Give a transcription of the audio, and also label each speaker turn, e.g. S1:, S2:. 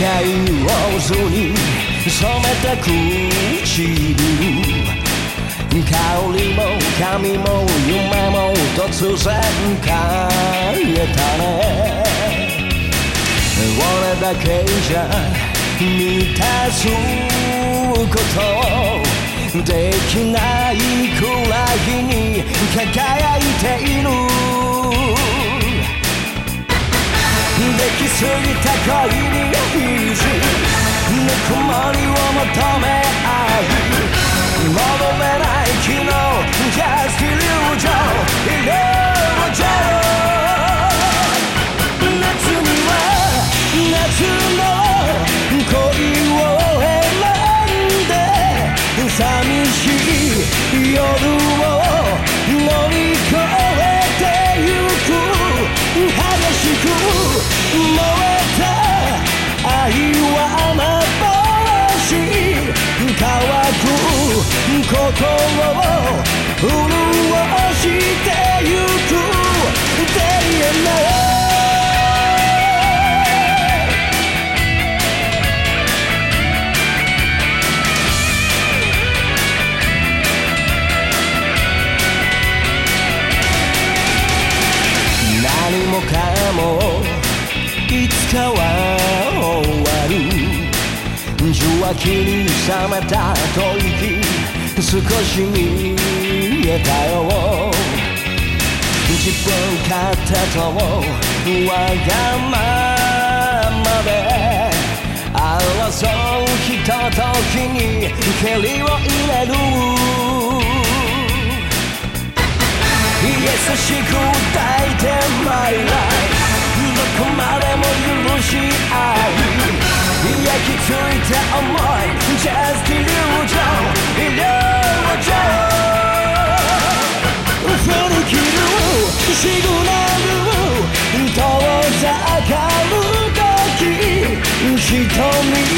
S1: 赤いローズに染めた唇香りも髪も夢も突然変えたね。俺だけじゃ満たすこと。できないくらいに輝いている。きすぎた恋に意地ぬくもりを求め合う。戻れないかもいつかは終わる受話器に冷めた吐息少し見えたよ自分勝手とわがままで争うひとときに蹴りを入れる優しく抱いて My life どき付いた想い Just illusion illusion 振り切るシグナル遠ざかる時瞳